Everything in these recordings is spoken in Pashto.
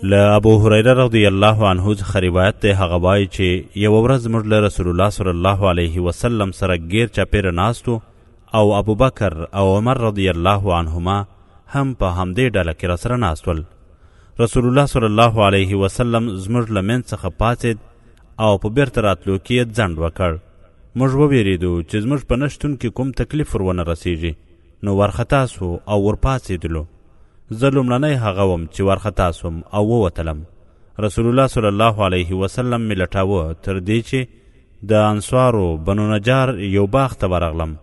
له ابو هريره رضی الله عنه څخه روایت دی هغه وایي چې یوه ورځ موږ له رسول الله صلی الله علیه وسلم سره ګیر چاپیره ناستو او ابوبکر او عمر رضی الله عنهما هم په همدې ډله کې راسره ناست ول رسول الله صلی الله علیه وسلم زموږ له منځ څخه پاڅېد او په بیرته راتلو کې یې ځنډ وکړ موږ وویریدو چې زموږ په نشتون کې کوم تکلیف ورونه رسیږي نو ورخطا سو او ورپاڅېدلو زه لومړنی هغه وم چې ورخطا سوم او ووتلم رسول الله صلی الله علیه وسلم می لټاوه تر دې چې د انصارو بنو نجار یو باغ ته ورغلم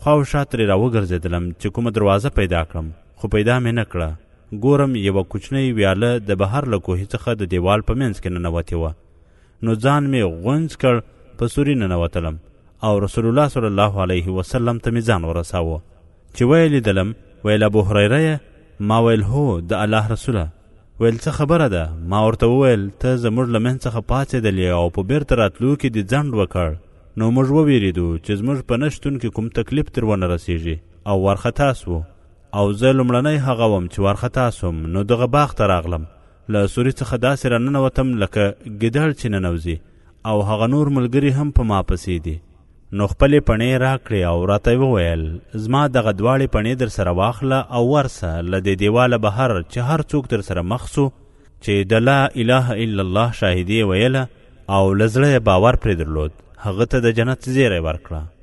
خواو شا ترې راوګرځېدلم چې کومه دروازه پیدا کړم خو پیدا مې نه کړه ګورم یوه کوچنۍ ویاله د بهر له کوهي څخه د دیوال په منځ کې ننوتې وه نو ځان می غونځ کړ په سوری ننوتلم او رسول الله صلی الله علیه وسلم ته می ځان ورساوه چې ویې لیدلم ویل ابو هریره ما ویل هو د الله رسوله ویل څه خبره ده ما ورته وویل ته زموږ له مهن څخه پاڅېدلې او په بیرته راتلو کې دې ځنډ وکړ نو موږ وویریدو چې زموږ په نه شتون کې کوم تکلیف تر ونه رسیږي او وارخطا سوو او زه لومړنی هغه وم چې وارخطا سوم نو دغه باغ ته راغلم له سوري څخه داسې راننوتم لکه ګیدړ چې ننوځي او هغه نور ملګري هم په ما پسې دي نو خپلې پڼې راکړې او راته وویل زما دغه دواړې پڼې در سره واخله او ورسه له دې دیواله بهر چې هر څوک در سره مخ سو چې د لا اله الا الله شاهدي ویله او له زړه باور پرې درلود هغه ته د جنت زیری ورکړه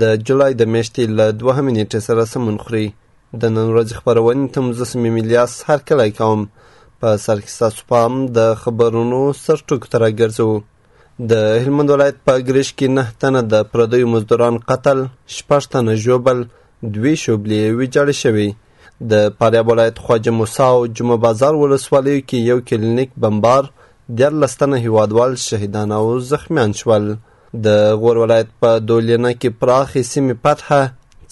د جولای د میاشتې له دوهمې نیټې سره سمون خوري د نن ورځې خپرونې ته مزسم الیاس هرکلی کوم په سر کې ستاسو پام د خبرونو سرټکو ته راګرځوو د هلمند ولایت په ګریش کې نه تنه د پردیو مزدوران قتل شپږ تنه ژوبل دوې شوبلې ویجاړې شوې د فاریاب ولایت خواجه موسی او جمعه بازار ولسوالیو کې یو کلینیک بمبار دیارلس تنه هیوادوال شهیدان او زخمیان شول د غور ولایت په دولینه کې پراخې سیمې فتحه،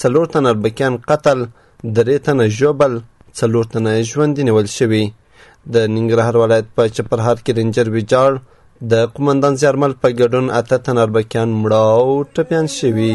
څلور تنه اربکیان قتل، درې تنه ژوبل، څلور تنه ژوندي نیول شوي. د ننګرهار ولایت په چپرهار کې رینجر ویجاړ د قومندان زیارمل په ګډون اته تنه اربکیان مړه او ټپیان شوي.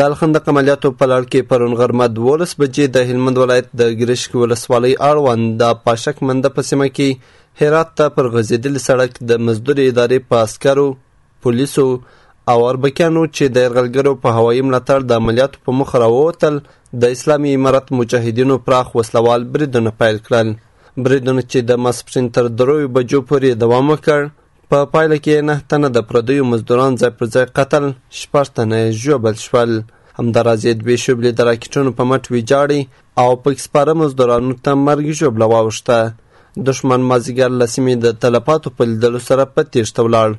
د الخندق عملیاتو په لړ کې پرون غرمه دولس بجې د هلمند ولایت د ګرشک ولسوالۍ اړوند د پاشک منده په سیمه کې هرات ته پر غځېدلي سړک د مزدورې ادارې په عسکرو پولیسو او اربکیانو چې د یرغلګرو په هوایي ملاتړ د عملیاتو په موخه راووتل د اسلامي امارت مجاهدینو پراخ وسلوال بریدونه پیل کړل بریدونه چې د ماسپښین تر دریو بجو پورې دوام وکړ په پایله کې یې نه تنه د پردیو مزدوران ځای پر ځای قتل شپږ تنه یې ژوبل شول همداراز یې دوې شوبلې د راکټونو په مټ ویجاړې او پکې سپاره مزدورانو ته مرګ ژوبله واوښته دښمن مازیګر له سیمې د تلفاتو په لیدلو سره په تیښته ولاړ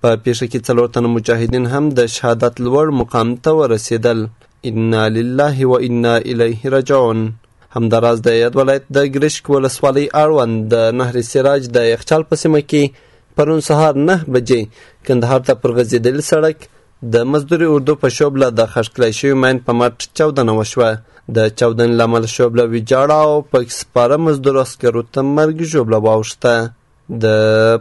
په پیښه کې څلور تنه مجاهدین هم د شهادت لوړ مقام ته ورسېدل انا لله و انا الیه رجعون همداراز د یاد ولایت د ګرشک ولسوالۍ اړوند د نهر سراج د یخچال په سیمه کې پرون سهار نه بجې کندهار ته پر غځېدلي سړک د مزدوري اردو په شوبله د خښ کړای شوي ماین په مټ چاودنه وشوه د چاودنې له امله شوبله ویجاړه او پکې سپاره مزدور عسکرو ته مرګ ژوبله واوښته د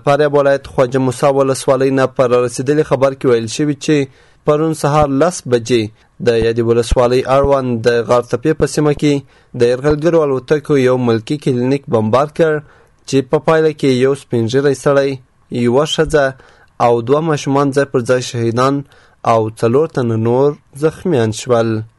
فاریاب ولایت خواجه موسی ولسوالۍ نه په رارسېدلي خبر کې ویل شوي چې پرون سهار لس بجې د یادې ولسوالۍ اړوند د غارتپې په سیمه کې د یرغلګرو الوتکو یو ملکي کلینیک بمبار کړ چې په پایله کې یو سپینږیری سړی یوه ښځه او دوه ماشومان ځای پر ځای شهیدان او څلور تنه نور زخمیان شول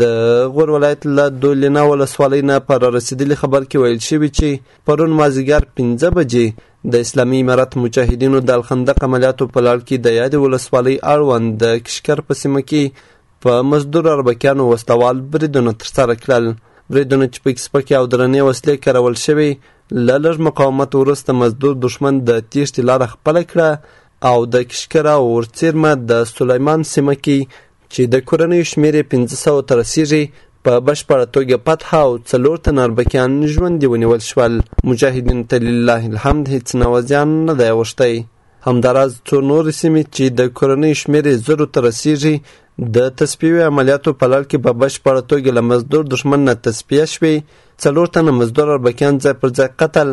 د غور ولایت له دولینا ولسوالۍ نه په رارسېدلي خبر کې ویل شوي چې پرون مازیګر پنځه بجې د اسلامي امارت مجاهدینو د الخندق عملیاتو په لړ کې د یادې ولسوالۍ اړوند د کشکر په سیمه کې په مزدور اربکیانو وسلوال بریدونه ترسره کړل بریدونه چې پکې سپکې او درنې وسلې کارول شوې له لږ مقاومت وروسته مزدور دښمن د تیښتې لاره خپله کړه او د کشکر او ورڅیرمه د سلیمان سیمه کې چې د کورنیو شمېر یې پنځه سوه ته رسېږي په بشپړه توګه فتح او څلور تن اربکیان ژوندي ونیول شول مجاهدینو ته لله الحمد هیڅ نوع زیان نه دی اوښتی همداراز څو نورې سیمې چې د کورنۍ شمېر یې زرو ته رسیږي د تصفیوي عملیاتو په لړ کې په بشپړه توګه له مزدور دښمن نه تصفیه شوې څلور تنه مزدور اربکیان ځای پر ځای قتل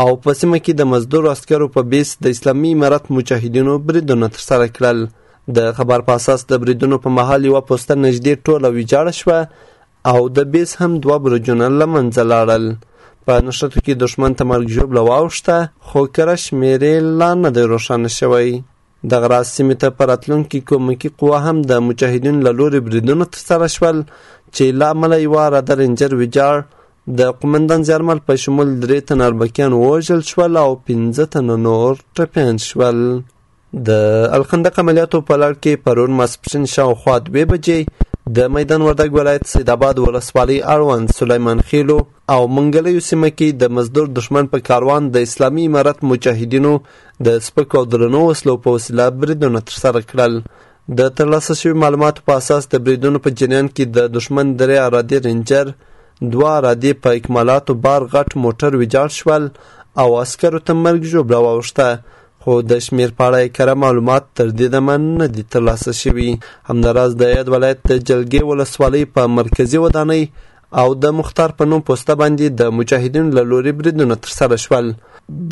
او په سیمه کې د مزدور عسکرو په بیس د اسلامي امارت مجاهدینو بریدونه ترسره کړل د خبر په اساس د بریدونو په مهال یوه پوسته نږدې ټوله ویجاړه شوه او د بیس هم دوه برجونه له منځه لاړل په نښتو کې دښمن ته مرګ ژوبله واوښته خو کره شمېرې لا نه دی روښانه شوی دغه راز سیمې ته په راتلونکو کې کومکي قوه هم د مجاهدینو له لورې بریدونه ترسره شول چې له امله یوه راده رینجر ویجاړ د قومندان زیارمل په شمول درې تنه اربکیان ووژل شول او پنځه تنه نور ټپیان شول د الخندق عملیاتو په لړ کې پرون ماسپښین شاوخوا دوې بجې د میدان وردګ ولایت سیدآباد ولسوالۍ اړوند سلیمان خېلو او منګلیو سیمه کې د مزدور دښمن په کاروان د اسلامي امارت مجاهدینو د سپکو او درنو وسلو په وسیله بریدونه ترسره کړل د ترلاسه شوي معلوماتو په اساس د بریدونو په جریان کې د دښمن درې ارادې رینجر دوه ارادې په اکمالاتو بار غټ موټر ویجاړ شول او عسکرو ته مرګ ژوبله واوښته خو د شمیر په اړه کره معلومات تر دې دمه نه دي ترلاسه شوي همداراز د یاد ولایت د جلګې ولسوالۍ په مرکزي ودانۍ او د مختار په نوم پوسته باندې د مجاهدینو له لوري بریدونه ترسره شول.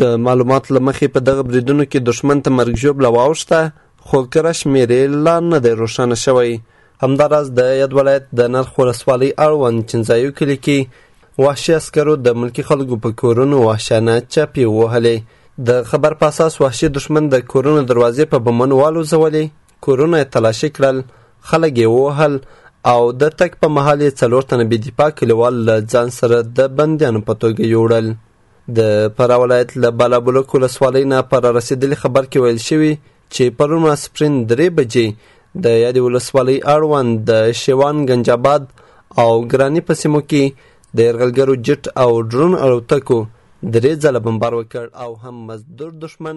د معلوماتو له مخې په دغه بریدونو کې دښمن ته مرګ ژوبله واوښته، خو کره شمېر یې لا نه دی روښانه شوی. همداراز د یاد ولایت د نرخ ولسوالۍ اړوند چنځایو کلي کې وحشي عسکرو د ملکي خلکو په کورونو وحشیانه چاپې ووهلې. د خبر په اساس وحشي دښمن د کورونو دروازې په بمونو والوځولې کورونه یې تلاشي کړل، خلک یې ووهل او د تګ په مهال یې څلور تنه بې دفاع کلیوال له ځان سره د بندیانو په توګه یوړل. د فراه ولایت له بالابلوک ولسوالۍ نه په رارسېدلي خبر کې ویل شوي چې پرون ماسپرین درې بجې د یادې ولسوالۍ اړوند د شیوان ګنج آباد او ګراني په سیمو کې د یرغلګرو جټ او ډرون الوتکو درې ځله بمبار وکړ او هم مزدور دښمن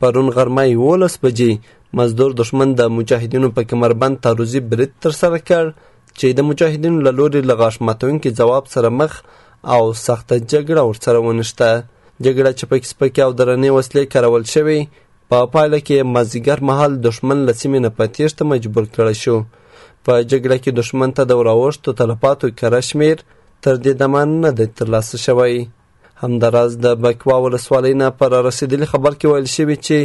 پرون غرمه یوولس بجې مزدور دښمن د مجاهدینو په کمربند تعرضي برید ترسره کړ چې د مجاهدینو له لوري له غاښ ماتونکي ځواب سره مخ او سخته جګړه ورسره ونښته جګړه چې پکې سپکې او درنې وسلې کارول شوې په پا پایله کې مازیګر مهال دښمن له سیمې نه په تیښته مجبور کړی شو په جګړه کې دښمن ته د وراوښتو تلفاتو کره شمیر تر دې دمه نه دی ترلاسه شوی همداراز د بکوا ولسوالۍ نه پر رسېدلي خبر کې ویل شوي چې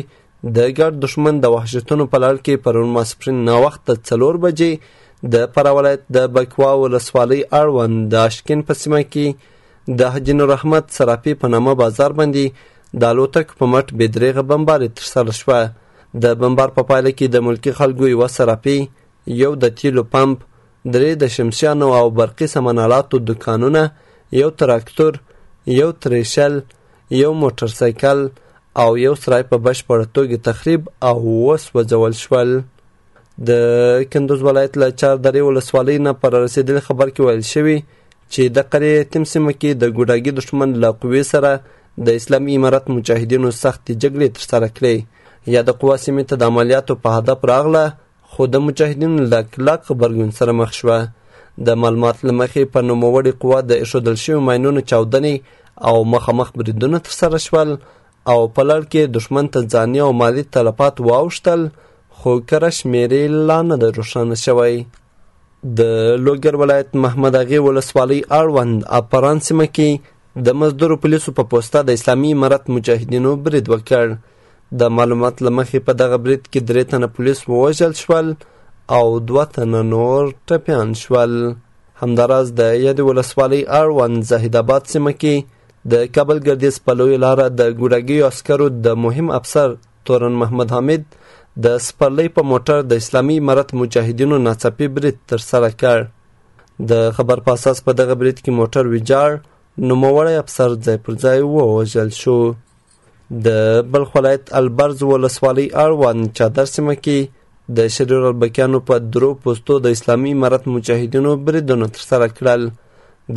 د ګډ دښمن د وحشتونو په لړ کې پرون ماسپرین ناوخته څلور بجې د فراه ولایت د بکوا ولسوالۍ اړوند د اشکین په سیمه کې د حاجي نورحمد سراپي په نامه بازار باندې د الوتکو په مټ بې درېغه بمباري ترسره شوه د بمبار په پایله کې د ملکي خلکو یوه سراپي یو د تیلو پمپ درې د شمسیانو او برقي سمنالاتو دکانونه، یو تراکتور، یو تریشل، یو موټر سایکل او یو سرای په بشپړه توګه تخریب او وسوځول شول. د کندوز ولایت له چار درې ولسوالۍ نه په رارسېدلي خبر کې ویل شوي چې د قریه یتیم سیمه کې د ګوډاګي دښمن له قوې سره د اسلامي امارت مجاهدینو سختې جګړې ترسره کړې. یاده قوه سیمې ته د عملیاتو په هدف راغله خو د مجاهدینو له کلک غبرګون سره مخ شوه. د معلوماتو له مخې په نوموړې قوه د اېښودل شویو ماینونو چاودنې او مخامخ بریدونه ترسره شول او په لړ کې دښمن ته ځاني او مالي تلفات واوښتل خو کره شمېر یې لا نه دی روښانه شوی. د لوګر ولایت محمد اغې ولسوالۍ اړوند اپران سیمه کې د مزدورو پولیسو په پوسته د اسلامي امارت مجاهدینو برید وکړ. د معلومات له مخې په دغه برید کې درې تنه پولیس ووژل شول او دوه تنه نور ټپیان شول همداراز د یادې ولسوالۍ اړوند زاهد آباد سیمه کې د کابل ګردیز په لوی لاره د ګوډاګیو عسکرو د مهم افسر تورن محمد حامد د سپرلۍ په موټر د اسلامي امارت مجاهدینو ناڅاپي برید ترسره کړ د خبر په اساس په دغه برید کې موټر ویجاړ نوموړی افسر ځای پر ځای ووژل شو د بلخ ولایت البرز ولسوالۍ اړوند چادر سیمه کې د شریر البکیانو په درو پوستو د اسلامي امارت مجاهدینو بریدونه ترسره کړل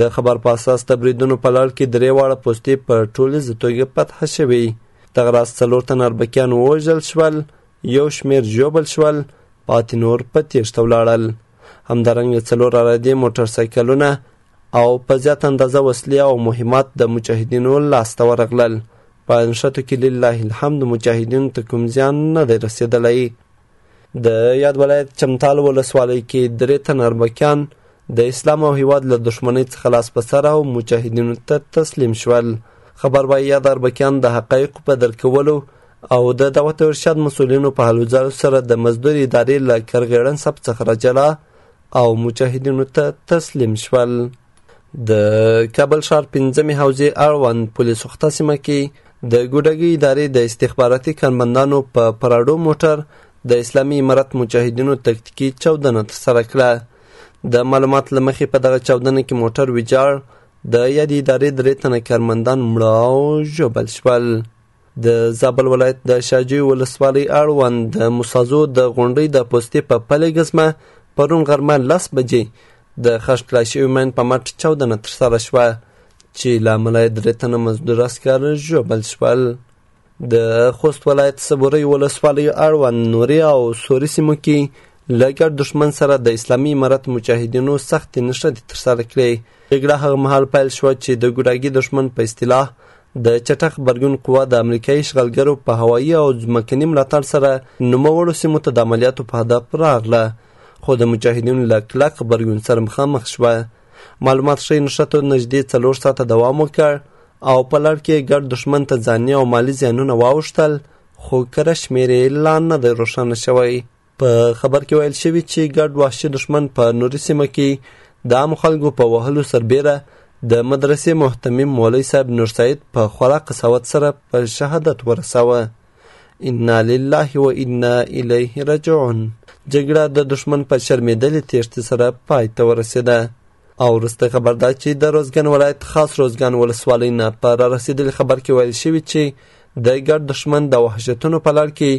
د خبر په اساس د بریدونو په لړ کې درې واړه پوستې په ټولیزه توګه فتحه شوې دغه راز څلور تن اربکیان ووژل شول یو شمېر ژوبل شول پاتې نور په تیښته ولاړل همدارنګه څلور عرادې موټر سایکلونه او په زیاته اندازه وسلې او مهمات د مجاهدینو لاس ته ورغلل په نښتو کې لله الحمد مجاهدینو ته کوم زیان نه دی رسېدلی د یاد ولایت چمتال ولسوالۍ کې درې تنه اربکیان د اسلام او هیواد له دښمنۍ څخه لاس په سر او مجاهدینو ته تسلیم شول خبر وايي یاد اربکیان د حقایقو په درک کولو او د دعوت ارشاد مسولینو په هلو ځلو سره د مزدور ادارې له کرغېړن سب څخه راجلا او مجاهدینو ته تسلیم شول د کابل ښار پنځمې حوزې اړوند پولې سوخته سیمه کې د ګوډګي ادارې د استخباراتي کارمندانو په پراډو موټر د اسلامي امارت مجاهدینو تکتیکي چاودنه ترسره کړه د معلومات له مخې په دغه چاودنه کې موټر ویجاړ د یادې ادارې درې تنه کارمندان مړه او ژوبل شول د زابل ولایت د شاجوی ولسوالۍ اړوند د موسازو د غونډۍ د پوستې په پلې ګزمه پرون غرمه لس بجې د خښ کړای شوي ماین په مټ چاودنه ترسره شوه چې له امله یې درې تنه مزدور عسکر ژوبل شول د خوست ولایت صبورۍ ولسوالۍ اړوند نوري او سوري سیمو کې له ګډ دښمن سره د اسلامي امارت مجاهدینو سختې نښتې ترسره کړې جګړه هغه مهال پیل شوه چې د ګوډاګي دښمن په اصطلاح د چټک غبرګون قوه د امریکایي اشغالګرو په هوایي او ځمکني ملاتړ سره نوموړو سیمو ته د عملیاتو په هدف راغله خو د مجاهدینو له کلک غبرګون سره مخامخ شوه معلومات ښیي نښتو نږدې څلور ساعته دوام وکړ او په لړ کې ګډ دښمن ته ځاني او مالي زیانونه واوښتل خو کره شمېر یې لا نه دی روښانه شوی په خبر کې ویل شوي چې ګډ وحشي دښمن په نوري سیمه کې د عامو خلکو په وهلو سربیره د مدرسې محتمیم مولوي صاحب نورسعید په خورا قساوت سره په شهادت ورساوه انا لله و انا الیه رجعون جګړه د دښمن په شرمېدلې تېښتې سره پای ته ورسېده او وروسته خبر دا چې د روزګان ولایت خاص روزګان ولسوالۍ نه په را رسېدلي خبر کې ویل شوي چې د ګډ دښمن د وحشتونو په لړ کې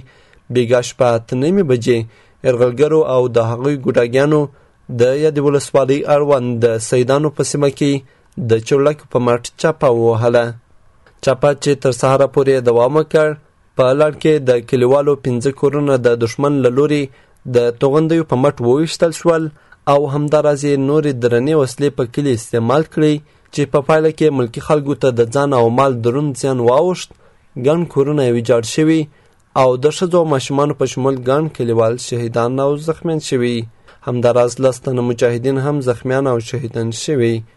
بیګا شپه اته نیمې بجې یرغلګرو او د هغوی ګوډاګیانو د یادې ولسوالۍ اړوند د سیدانو په سیمه کې د چورلکو په مټ چاپه ووهله چاپه چې تر سهاره پورې دوام وکړ په لړ کې د کلیوالو پنځه کورونه د دښمن له لوري د توغندیو په مټ وویشتل شول او همداراز یې نورې درنې وسلې په کلي استعمال کړې چې په پایله کې ملکي خلکو ته د ځان او مال دروند زیان واوښت ګڼ کورونه یې ویجاړ شوي او د ښځو او ماشومانو په شمول ګڼ کلیوال شهیدان او زخمیان شوي همداراز لس تنه مجاهدین هم زخمیان او شهیدان شوي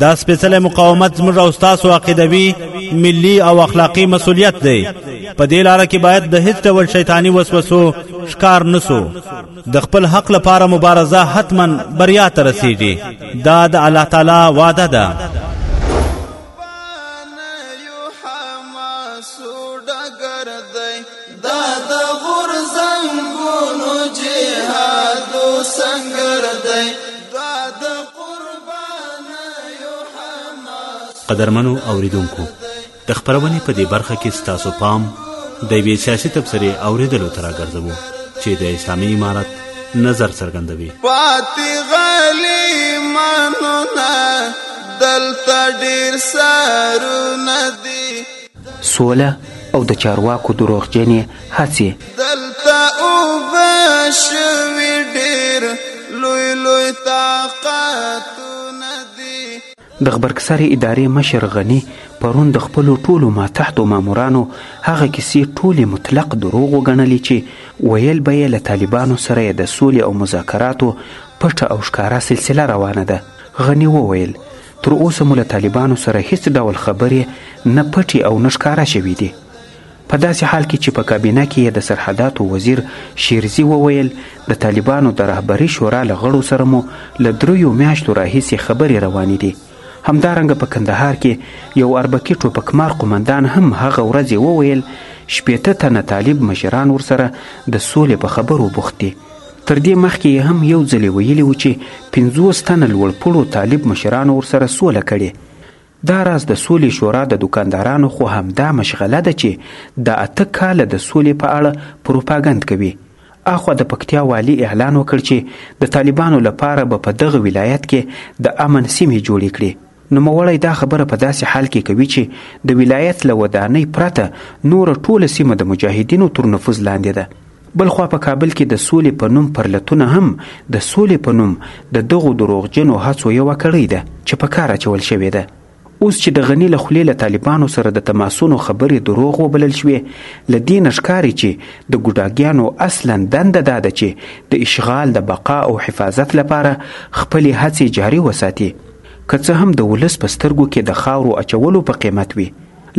دا سپېڅلی مقاومت زموږ او ستاسو عقیدوي ملي او اخلاقي مسولیت دی په دې لاره کې باید د هیڅ ډول شیطاني وسوسو ښکار نسو د خپل حق لپاره مبارزه حتما بریا ته رسیږي دا د الله تعالی وعده ده دا د غورځنګونو جهاد سنگر دی دا د قربانیو حماس قدرمنو اوریدونکو د خبرونه په دې برخه کې ستاسو پام د وی سیاسي تبصره اوریدلو تر راګرځبو چې د اسلامي امارت نظر څرګندوي پاتې غلي منونه دلته ډیر سرونه دي سوله او د چارواکو دروغجنې هڅې. دلته اوبه شوي ډېر لوی لوی طاقتونه دي. د غبرګسرې ادارې مشر غني پرون د خپلو ټولو ماتحتو مامورانو هغه کیسې ټولې مطلق دروغ وګڼلې چې ویل به یې له طالبانو سره یې د سولې او مذاکراتو پټه او ښکاره سلسله روانه ده. غني وویل، تر اوسه مو له طالبانو سره هیڅ ډول خبرې نه پټې او نه ښکاره شوې دي په داسې حال کې چې په کابینه کې یې د سرحداتو وزیر شیرزي وویل د طالبانو د رهبري شورا له غړو سره مو له دریو میاشتو راهیسې خبرې روانې دي همدارنګه په کندهار کې یو اربکي ټوپکمار قومندان هم هغه ورځ وویل شپېته تنه طالب مشران ورسره د سولې په خبرو بوخت دي تر دې مخکې یې هم یو ځلې ویلي و چې پنځوس تنه لوړپوړو طالب مشرانو ورسره سوله کړې دا راز د سولې شورا د دکاندارانو خو همدا مشغله ده چې د اته کاله د سولې په اړه پروپاګند کوي اخوا د پکتیا والي اعلان وکړ چې د طالبانو لپاره به په دغه ولایت کې د امن سیمې جوړې کړي نوموړی دا خبره په داسې حال کې کوي چې د ولایت له ودانۍ پرته نوره ټوله سیمه د مجاهدینو تر نفوذ لاندې ده. بلخوا په کابل کې د سولې په نوم پرلتونه هم د سولې په نوم د دغو دروغجنو هڅو یوه کړۍ ده چې په کار اچول شوې ده. اوس چې د غني له خولې له طالبانو سره د تماسونو خبرې دروغ وبلل شوې، له دې نه ښکاري چې د ګوډاګیانو اصلا دنده دا ده چې د اشغال د بقا او حفاظت لپاره خپلې هڅې جاري وساتي. که څه هم د ولس په سترګو کې د خاورو اچولو په قیمت وي.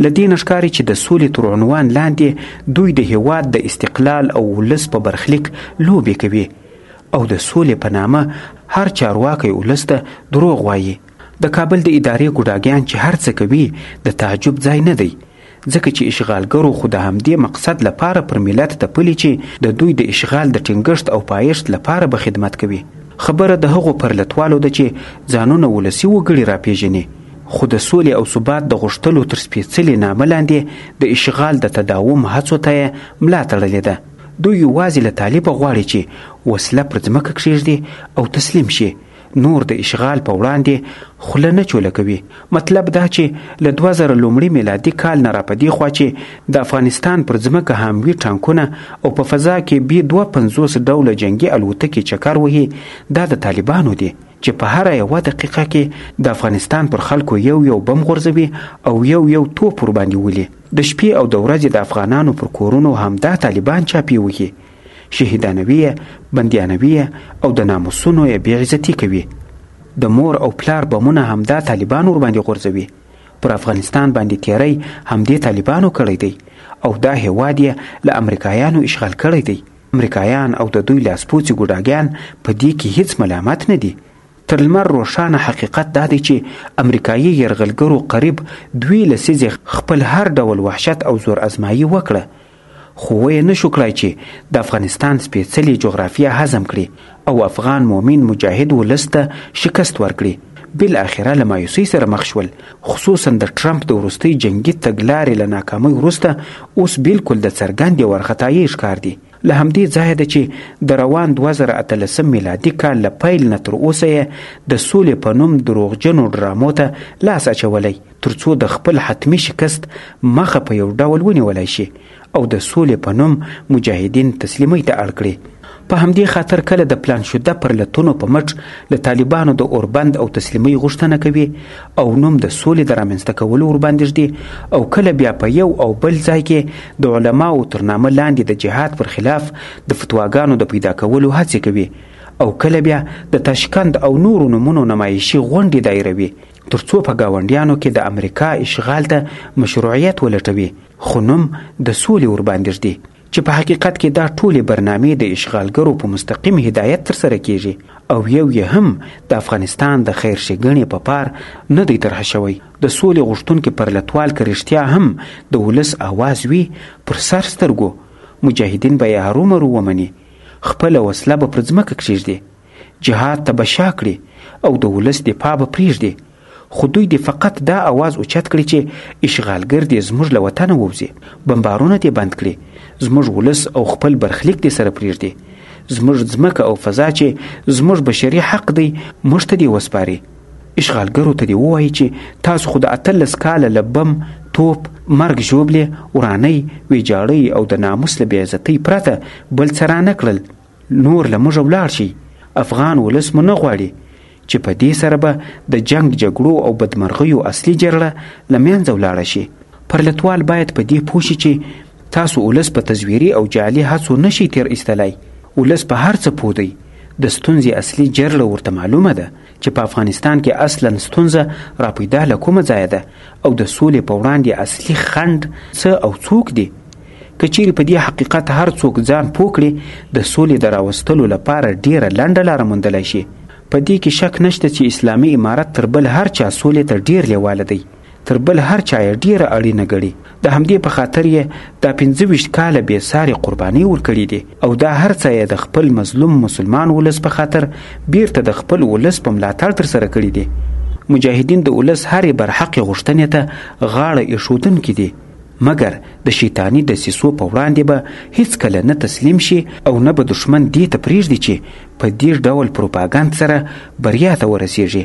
له دې نه ښکاري چې د سولې تر عنوان لاندې دوی د هېواد د استقلال او ولس په برخلیک لوبې کوي او د سولې په نامه هر چارواکی ولس ته دروغ وایي. د کابل د ادارې ګوډاګیان چې هر څه کوي د تعجب ځای نه دی. ځکه چې اشغالګرو خو د همدې مقصد لپاره پر ملت تپلي چې د دوی د اشغال د ټینګښت او پایښت لپاره به خدمت کوي. خبره د هغو پرلتوالو ده چې ځانونه ولسي وګړي راپېژني، خو د سولې او ثبات د غوښتلو تر سپېڅلي نامه لاندې د اشغال د تداوم هڅو ته یې ملا تړلې ده. دوی یوازې له طالبه غواړي چې وسله پر ځمکه کښېږدي او تسلیم شي، نور د اشغال په وړاندې خوله نه چوله کوي مطلب دا چې له 2000 لومړي میلادي کال نه را پدې خوا چې د افغانستان پر ځمکه هاموي ټانکونه او په فضا کې بي 250 ډوله جنگي الوتکې چکر وهي دا د طالبانو دي چې په هر یو دقیقه کې د افغانستان پر خلکو یو یو بم غورځوي او یو یو توپ ور باندې ولي د شپې او د ورځې د افغانانو پر کورونو همدا طالبان چاپی وهي شهیدانوي یې بندیانوي یې او د ناموسونو یې بې عزتي کوي د مور او پلار بمونه همدا طالبان ورباندې غورځوي پر افغانستان باندې تیری همدې طالبانو کړی دی او دا هیواد یې له امریکایانو اشغال کړی دی امریکایان او د دوی لاسپوڅي ګوډاګیان په دې کې هیڅ ملامت نه دي تر لمر روښانه حقیقت دا دی چې امریکایي یرغلګرو قریب دوی لسیزې خپل هر ډول وحشت او زور ازمایي وکړه خو ویې نه شو کړای چې د افغانستان سپېڅلې جغرافیه هضم کړي او افغان مؤمن مجاهد ولس ته شکست ورکړي. بالاخره له مایوسۍ سره مخ شول، خصوصا د ټرمپ د وروستۍ جنګي تګلارې له ناکامۍ وروسته اوس بلکل د څرګندې وارخطایۍ ښکار دي. له همدې ځایه ده چې د روان دوه زره اتلسم میلادي کال له پیل نه تر اوسه یې د سولې په نوم دروغجنو ډرامو ته لاس اچولی، تر څو د خپل حتمي شکست مخه په یو ډول ونیولای شي او د سولې په نوم مجاهدین تسلیمۍ ته اړ کړي. په همدې خاطر کله د پلان شده پرلتونو په مټ له طالبانو د اوربند او تسلیمۍ غوښتنه کوي او نوم د سولې د رامنځته کولو ورباندې ږدي او کله بیا په یو او بل ځای کې د علماوو تر نامه لاندې د جهاد پر خلاف د فتواګانو د پیدا کولو هڅې کوي او کله بیا د تاشکند او نورو نومونو نمایشي غونډې دایروي تر څو په ګاونډیانو کې د امریکا اشغال ته مشروعیت ولټوي خو نوم د سولې ورباندې ږدي چې په حقیقت کې دا ټولې برنامې د اشغالګرو په مستقیم هدایت ترسره کیږي او یو یې هم د افغانستان د خیر ښېګڼې په پار نه دی طرح شوی د سولې غوښتونکي پرلتوال که رښتیا هم د ولس اواز وي پر سر سترګو مجاهدین به یې هرومرو ومني خپله وسله به پر ځمکه کښېږدي جهاد ته به شا کړي او د ولس دفاع به پرېږدي خو دوی دې فقط دا اواز اوچت کړي چې اشغالګر دې زموږ له وطنه ووځي بمبارونه دې بند کړي زموږ ولس او خپل برخلیک دې سره پرېږدي زموږ ځمکه او فضا چې زموږ بشري حق دی موږ ته دې وسپاري اشغالګرو ته دې ووایي چې تاسو خو د اتلس کاله له بم توپ مرګ ژوبلې ورانۍ ویجاړۍ او د ناموس له بېعزتۍ پرته بل څه رانه کړل نور له موږ ولاړ شي افغان ولس مو نه غواړي چې په دې سره به د جنگ جګړو او بدمرغیو اصلي جرړه له منځه ولاړه شي پرلتوال باید په دې پوه شي چې تاسو ولس په تزویري او جعلي هڅو نشي تیر ایستلای ولس په هر څه پوه دی د ستونزې اصلي جرړه ورته معلومه ده چې په افغانستان کې اصلا ستونزه راپیدا له کومه ځایه ده او د سولې په وړاندې اصلي خنډ څه او څوک دي که چیرې په دې حقیقت هر څوک ځان پوه کړي د سولې د راوستلو لپاره ډیره لنډه لاره موندلی شي په دې کې شک نشته چې اسلامي امارت تر بل هر چا سولې ته ډیر لیواله دی تر بل هر چا یې ډېره اړینه ګڼي، د همدې په خاطر یې دا پنځه ویشت کاله بې سارې قربانۍ ورکړې دي او دا هر څه یې د خپل مظلوم مسلمان ولس په خاطر بېرته د خپل ولس په ملاتړ ترسره کړي دي. مجاهدین د ولس هرې برحقې غوښتنې ته غاړه اېښودونکي دي، مګر د شیطاني دسیسو په وړاندې به هېڅکله نه تسلیم شي او نه به دښمن دې ته پرېږدي چې په دې ډول پروپاګند سره بریا ته ورسېږي.